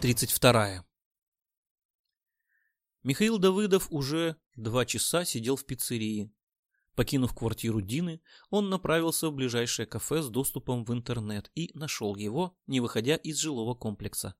32. Михаил Давыдов уже два часа сидел в пиццерии. Покинув квартиру Дины, он направился в ближайшее кафе с доступом в интернет и нашел его, не выходя из жилого комплекса.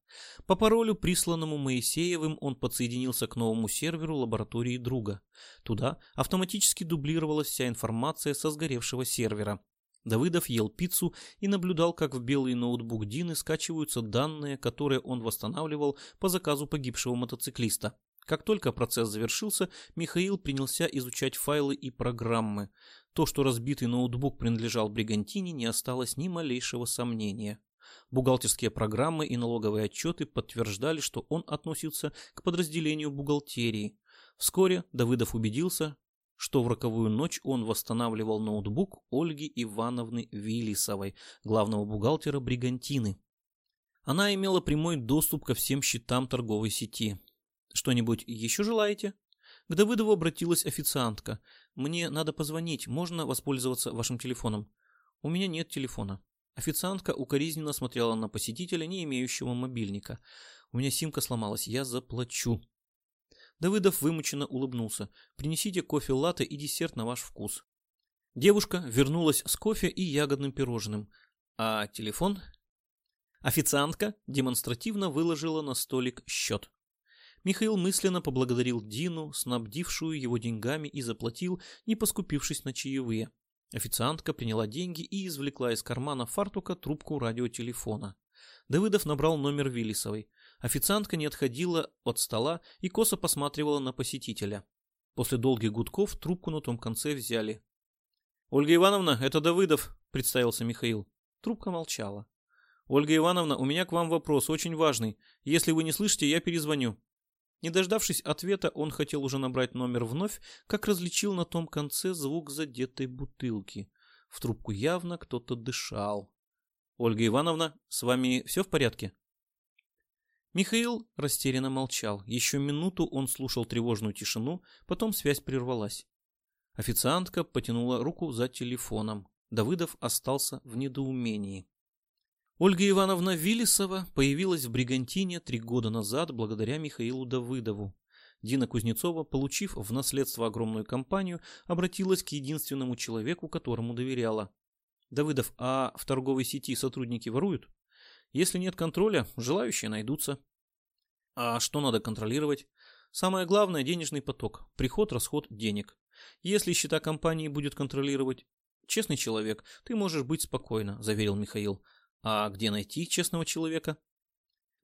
По паролю, присланному Моисеевым, он подсоединился к новому серверу лаборатории друга. Туда автоматически дублировалась вся информация со сгоревшего сервера. Давыдов ел пиццу и наблюдал, как в белый ноутбук Дины скачиваются данные, которые он восстанавливал по заказу погибшего мотоциклиста. Как только процесс завершился, Михаил принялся изучать файлы и программы. То, что разбитый ноутбук принадлежал Бригантине, не осталось ни малейшего сомнения. Бухгалтерские программы и налоговые отчеты подтверждали, что он относился к подразделению бухгалтерии. Вскоре Давыдов убедился, что в роковую ночь он восстанавливал ноутбук Ольги Ивановны Виллисовой, главного бухгалтера Бригантины. Она имела прямой доступ ко всем счетам торговой сети. «Что-нибудь еще желаете?» К Давыдову обратилась официантка. «Мне надо позвонить. Можно воспользоваться вашим телефоном?» «У меня нет телефона». Официантка укоризненно смотрела на посетителя, не имеющего мобильника. «У меня симка сломалась. Я заплачу». Давыдов вымученно улыбнулся. «Принесите кофе латте и десерт на ваш вкус». Девушка вернулась с кофе и ягодным пирожным. А телефон? Официантка демонстративно выложила на столик счет. Михаил мысленно поблагодарил Дину, снабдившую его деньгами, и заплатил, не поскупившись на чаевые. Официантка приняла деньги и извлекла из кармана фартука трубку радиотелефона. Давыдов набрал номер Виллисовой. Официантка не отходила от стола и косо посматривала на посетителя. После долгих гудков трубку на том конце взяли. «Ольга Ивановна, это Давыдов», — представился Михаил. Трубка молчала. «Ольга Ивановна, у меня к вам вопрос, очень важный. Если вы не слышите, я перезвоню». Не дождавшись ответа, он хотел уже набрать номер вновь, как различил на том конце звук задетой бутылки. В трубку явно кто-то дышал. «Ольга Ивановна, с вами все в порядке?» Михаил растерянно молчал. Еще минуту он слушал тревожную тишину, потом связь прервалась. Официантка потянула руку за телефоном. Давыдов остался в недоумении. Ольга Ивановна Виллисова появилась в Бригантине три года назад благодаря Михаилу Давыдову. Дина Кузнецова, получив в наследство огромную компанию, обратилась к единственному человеку, которому доверяла. «Давыдов, а в торговой сети сотрудники воруют?» Если нет контроля, желающие найдутся. А что надо контролировать? Самое главное – денежный поток, приход-расход денег. Если счета компании будет контролировать честный человек, ты можешь быть спокойно, заверил Михаил. А где найти честного человека?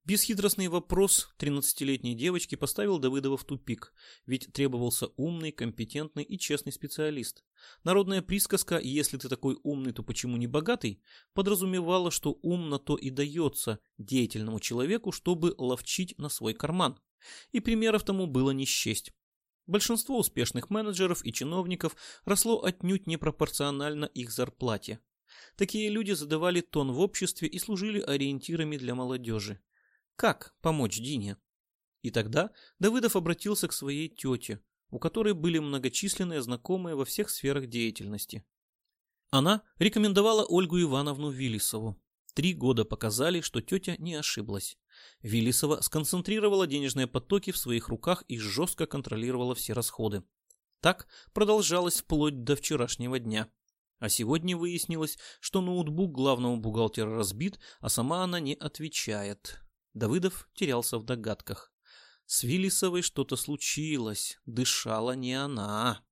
Бесхитростный вопрос 13-летней девочки поставил Давыдова в тупик, ведь требовался умный, компетентный и честный специалист. Народная присказка «если ты такой умный, то почему не богатый» подразумевала, что ум на то и дается деятельному человеку, чтобы ловчить на свой карман. И примеров тому было не счесть. Большинство успешных менеджеров и чиновников росло отнюдь непропорционально их зарплате. Такие люди задавали тон в обществе и служили ориентирами для молодежи. Как помочь Дине? И тогда Давыдов обратился к своей тете, у которой были многочисленные знакомые во всех сферах деятельности. Она рекомендовала Ольгу Ивановну Виллисову. Три года показали, что тетя не ошиблась. Виллисова сконцентрировала денежные потоки в своих руках и жестко контролировала все расходы. Так продолжалось вплоть до вчерашнего дня. А сегодня выяснилось, что ноутбук главного бухгалтера разбит, а сама она не отвечает. Давыдов терялся в догадках. С Виллисовой что-то случилось, дышала не она.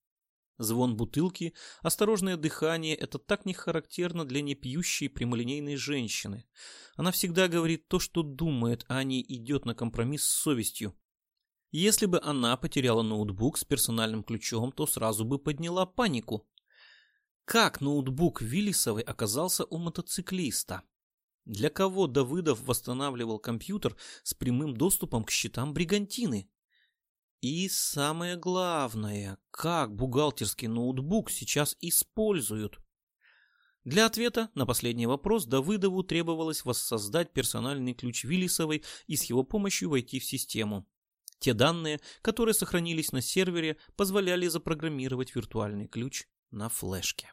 Звон бутылки, осторожное дыхание – это так не характерно для непьющей прямолинейной женщины. Она всегда говорит то, что думает, а не идет на компромисс с совестью. Если бы она потеряла ноутбук с персональным ключом, то сразу бы подняла панику. Как ноутбук Виллисовой оказался у мотоциклиста? Для кого Давыдов восстанавливал компьютер с прямым доступом к счетам бригантины? И самое главное, как бухгалтерский ноутбук сейчас используют? Для ответа на последний вопрос Давыдову требовалось воссоздать персональный ключ Виллисовой и с его помощью войти в систему. Те данные, которые сохранились на сервере, позволяли запрограммировать виртуальный ключ на флешке.